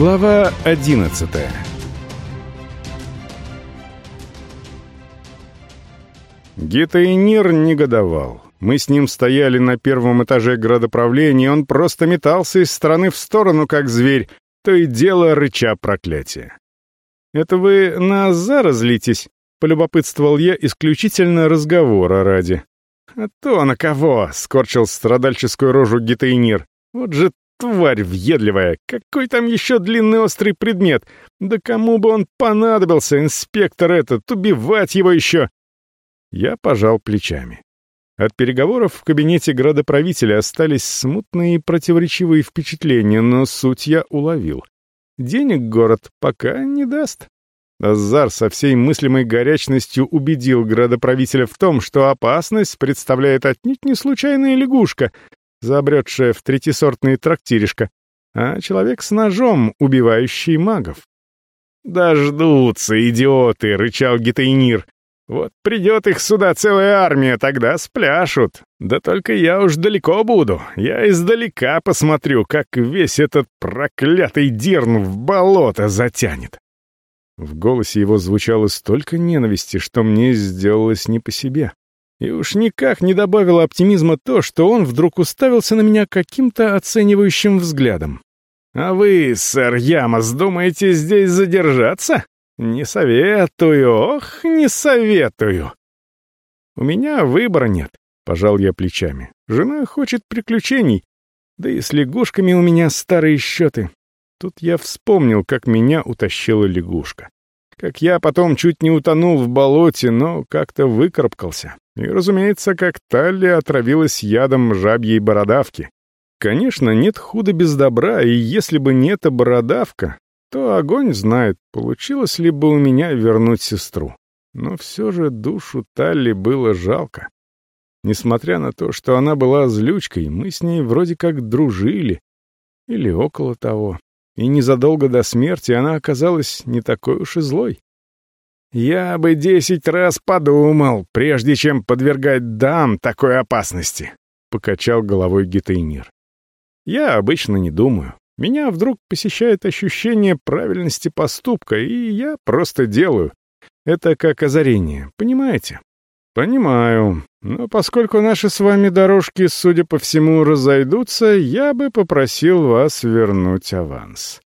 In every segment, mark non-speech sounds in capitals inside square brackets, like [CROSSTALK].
Глава одиннадцатая Гетайнир негодовал. Мы с ним стояли на первом этаже градоправления, он просто метался из стороны в сторону, как зверь, то и дело рыча проклятия. «Это вы на Азара злитесь?» — полюбопытствовал я исключительно разговора ради. «А то на кого?» — скорчил страдальческую рожу Гетайнир. «Вот же тварь въедливая! Какой там еще длинный острый предмет? Да кому бы он понадобился, инспектор этот, убивать его еще!» Я пожал плечами. От переговоров в кабинете градоправителя остались смутные и противоречивые впечатления, но суть я уловил. Денег город пока не даст. Азар со всей мыслимой горячностью убедил градоправителя в том, что опасность представляет отнюдь не случайная лягушка, забретшая в третисортный трактиришко, а человек с ножом, убивающий магов. «Дождутся, идиоты!» — рычал Гитайнир. Вот придет их сюда целая армия, тогда спляшут. Да только я уж далеко буду. Я издалека посмотрю, как весь этот проклятый дерн в болото затянет. В голосе его звучало столько ненависти, что мне сделалось не по себе. И уж никак не добавило оптимизма то, что он вдруг уставился на меня каким-то оценивающим взглядом. «А вы, сэр Ямос, думаете здесь задержаться?» «Не советую, ох, не советую!» «У меня выбора нет», — пожал я плечами. «Жена хочет приключений, да и с лягушками у меня старые счеты. Тут я вспомнил, как меня утащила лягушка. Как я потом чуть не утонул в болоте, но как-то выкарабкался. И, разумеется, как Талли отравилась ядом жабьей бородавки. Конечно, нет худа без добра, и если бы не эта бородавка, то огонь знает, получилось ли бы у меня вернуть сестру. Но все же душу Талли было жалко. Несмотря на то, что она была злючкой, мы с ней вроде как дружили. Или около того. И незадолго до смерти она оказалась не такой уж и злой. «Я бы десять раз подумал, прежде чем подвергать дам такой опасности», — покачал головой Гитейнир. «Я обычно не думаю. Меня вдруг посещает ощущение правильности поступка, и я просто делаю. Это как озарение, понимаете? Понимаю. Но поскольку наши с вами дорожки, судя по всему, разойдутся, я бы попросил вас вернуть аванс.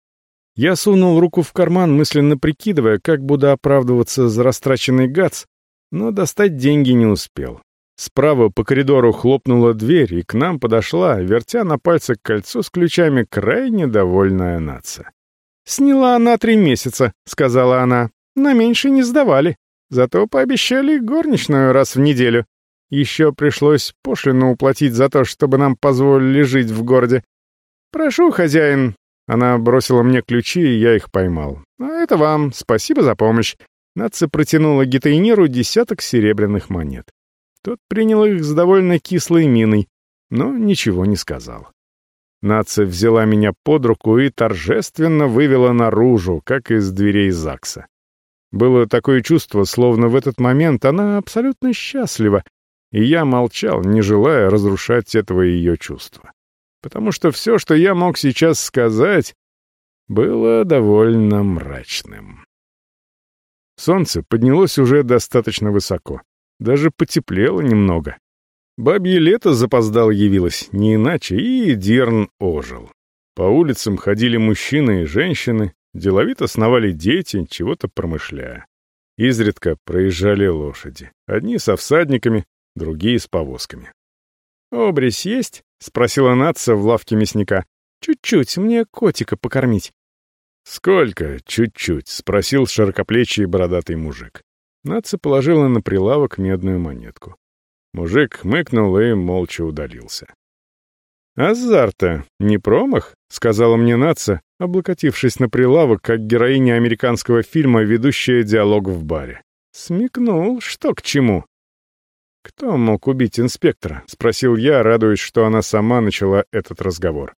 Я сунул руку в карман, мысленно прикидывая, как буду оправдываться за растраченный гац, но достать деньги не успел. Справа по коридору хлопнула дверь, и к нам подошла, вертя на пальце кольцо с ключами, крайне довольная нация. «Сняла на три месяца», — сказала она. «На меньше не сдавали. Зато пообещали горничную раз в неделю. Еще пришлось пошлину уплатить за то, чтобы нам позволили жить в городе. Прошу, хозяин». Она бросила мне ключи, и я их поймал. «А это вам. Спасибо за помощь». Нация протянула гитайниру десяток серебряных монет. Тот принял их с довольно кислой миной, но ничего не сказал. Нация взяла меня под руку и торжественно вывела наружу, как из дверей ЗАГСа. Было такое чувство, словно в этот момент она абсолютно счастлива, и я молчал, не желая разрушать этого ее чувства. Потому что все, что я мог сейчас сказать, было довольно мрачным. Солнце поднялось уже достаточно высоко. Даже потеплело немного. Бабье лето запоздал явилось, не иначе, и Дерн ожил. По улицам ходили мужчины и женщины, деловито сновали дети, чего-то промышляя. Изредка проезжали лошади. Одни со всадниками, другие с повозками. «Обрезь есть?» — спросила Натса в лавке мясника. «Чуть-чуть, мне котика покормить». «Сколько? Чуть-чуть?» — спросил широкоплечий бородатый мужик. Нация положила на прилавок медную монетку. Мужик мыкнул и молча удалился. «Азарта, не промах?» — сказала мне Наца, облокотившись на прилавок, как героиня американского фильма, ведущая диалог в баре. Смекнул, что к чему. «Кто мог убить инспектора?» — спросил я, радуясь, что она сама начала этот разговор.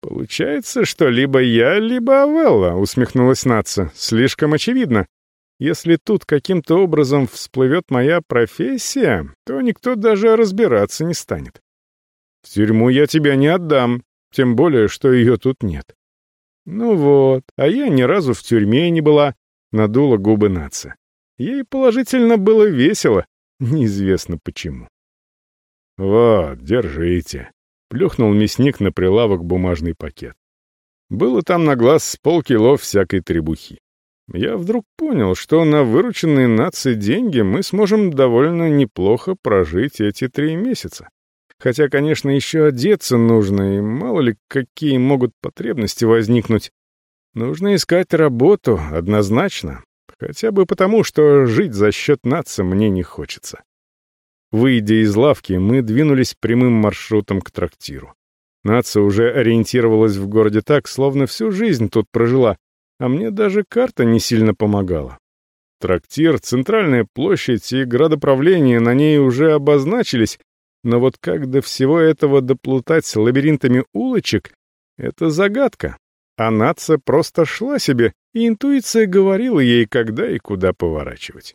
«Получается, что либо я, либо Авелла», — усмехнулась Наца. «Слишком очевидно. Если тут каким-то образом всплывет моя профессия, то никто даже разбираться не станет. В тюрьму я тебя не отдам, тем более, что ее тут нет. Ну вот, а я ни разу в тюрьме не была, надула губы наца. Ей положительно было весело, неизвестно почему. «Вот, держите», — плюхнул мясник на прилавок бумажный пакет. Было там на глаз с полкило всякой требухи. Я вдруг понял, что на вырученные нации деньги мы сможем довольно неплохо прожить эти три месяца. Хотя, конечно, еще одеться нужно, и мало ли какие могут потребности возникнуть. Нужно искать работу, однозначно. Хотя бы потому, что жить за счет нации мне не хочется. Выйдя из лавки, мы двинулись прямым маршрутом к трактиру. Нация уже ориентировалась в городе так, словно всю жизнь тут прожила, а мне даже карта не сильно помогала. Трактир, центральная площадь и градоправление на ней уже обозначились, но вот как до всего этого доплутать лабиринтами улочек — это загадка. А нация просто шла себе, и интуиция говорила ей, когда и куда поворачивать.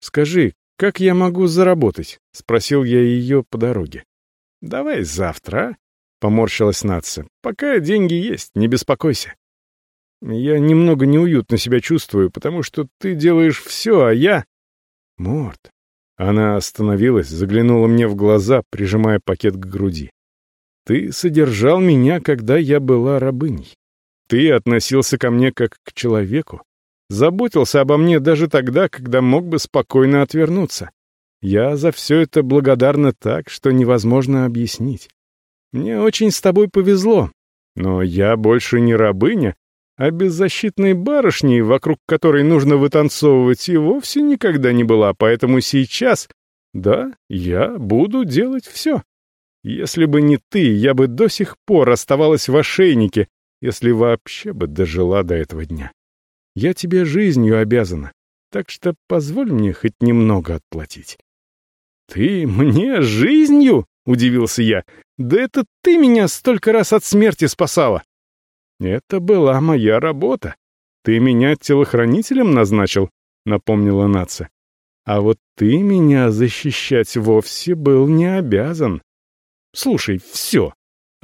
«Скажи, как я могу заработать?» — спросил я ее по дороге. «Давай завтра, а?» — поморщилась нация. «Пока деньги есть, не беспокойся». Я немного неуютно себя чувствую, потому что ты делаешь все, а я... Морт. Она остановилась, заглянула мне в глаза, прижимая пакет к груди. Ты содержал меня, когда я была рабыней. Ты относился ко мне как к человеку. Заботился обо мне даже тогда, когда мог бы спокойно отвернуться. Я за все это благодарна так, что невозможно объяснить. Мне очень с тобой повезло, но я больше не рабыня, а беззащитной барышней, вокруг которой нужно вытанцовывать, и вовсе никогда не была, поэтому сейчас, да, я буду делать все. Если бы не ты, я бы до сих пор оставалась в ошейнике, если вообще бы дожила до этого дня. Я тебе жизнью обязана, так что позволь мне хоть немного отплатить». «Ты мне жизнью?» — удивился я. «Да это ты меня столько раз от смерти спасала!» «Это была моя работа. Ты меня телохранителем назначил», — напомнила нация. «А вот ты меня защищать вовсе был не обязан. Слушай, все».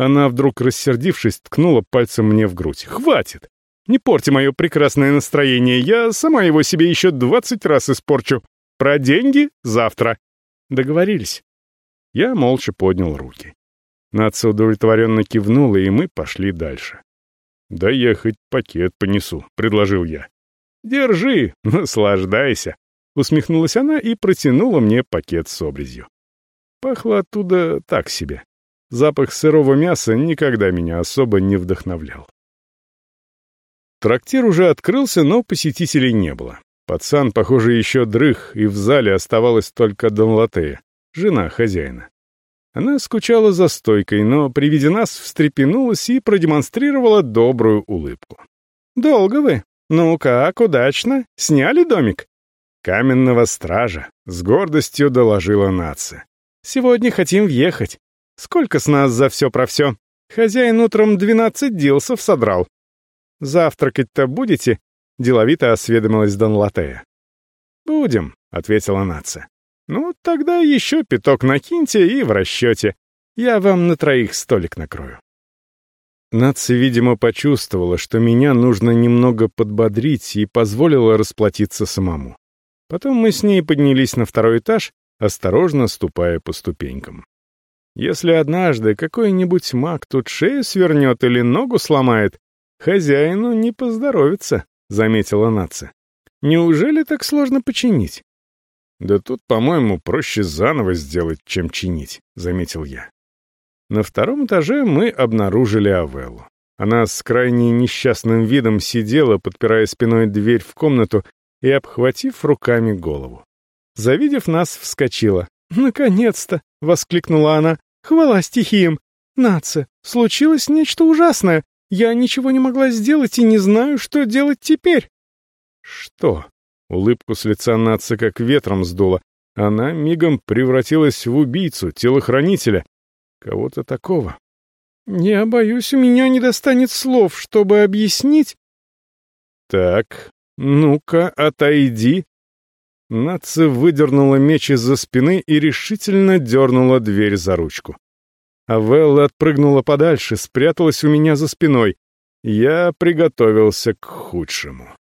Она вдруг, рассердившись, ткнула пальцем мне в грудь. «Хватит! Не порти мое прекрасное настроение, я сама его себе еще двадцать раз испорчу. Про деньги завтра». Договорились. Я молча поднял руки. Нация удовлетворенно кивнула, и мы пошли дальше. «Да я хоть пакет понесу», — предложил я. «Держи, [LAUGHS] наслаждайся», — усмехнулась она и протянула мне пакет с обрезью. Пахло оттуда так себе. Запах сырого мяса никогда меня особо не вдохновлял. Трактир уже открылся, но посетителей не было. Пацан, похоже, еще дрых, и в зале оставалась только Донлатея, жена хозяина. Она скучала за стойкой, но при виде нас встрепенулась и продемонстрировала добрую улыбку. «Долго вы? Ну как, удачно? Сняли домик?» «Каменного стража», — с гордостью доложила нация. «Сегодня хотим въехать. Сколько с нас за все про все? Хозяин утром двенадцать дилсов содрал». «Завтракать-то будете?» — деловито осведомилась Дон Латея. «Будем», — ответила нация. «Ну, тогда еще пяток накиньте и в расчете. Я вам на троих столик накрою». Нация, видимо, почувствовала, что меня нужно немного подбодрить и позволила расплатиться самому. Потом мы с ней поднялись на второй этаж, осторожно ступая по ступенькам. Если однажды какой-нибудь маг тут шею свернет или ногу сломает, хозяину не поздоровится, — заметила нация. Неужели так сложно починить? «Да тут, по-моему, проще заново сделать, чем чинить», — заметил я. На втором этаже мы обнаружили Авеллу. Она с крайне несчастным видом сидела, подпирая спиной дверь в комнату и обхватив руками голову. Завидев нас, вскочила. «Наконец-то!» — воскликнула она. «Хвала стихиям! Наца, случилось нечто ужасное. Я ничего не могла сделать и не знаю, что делать теперь». «Что?» Улыбку с лица нации как ветром сдуло. Она мигом превратилась в убийцу, телохранителя. Кого-то такого. «Я боюсь, у меня не достанет слов, чтобы объяснить...» «Так, ну-ка, отойди». Нация выдернула меч из-за спины и решительно дернула дверь за ручку. Авелла отпрыгнула подальше, спряталась у меня за спиной. я приготовился к худшему.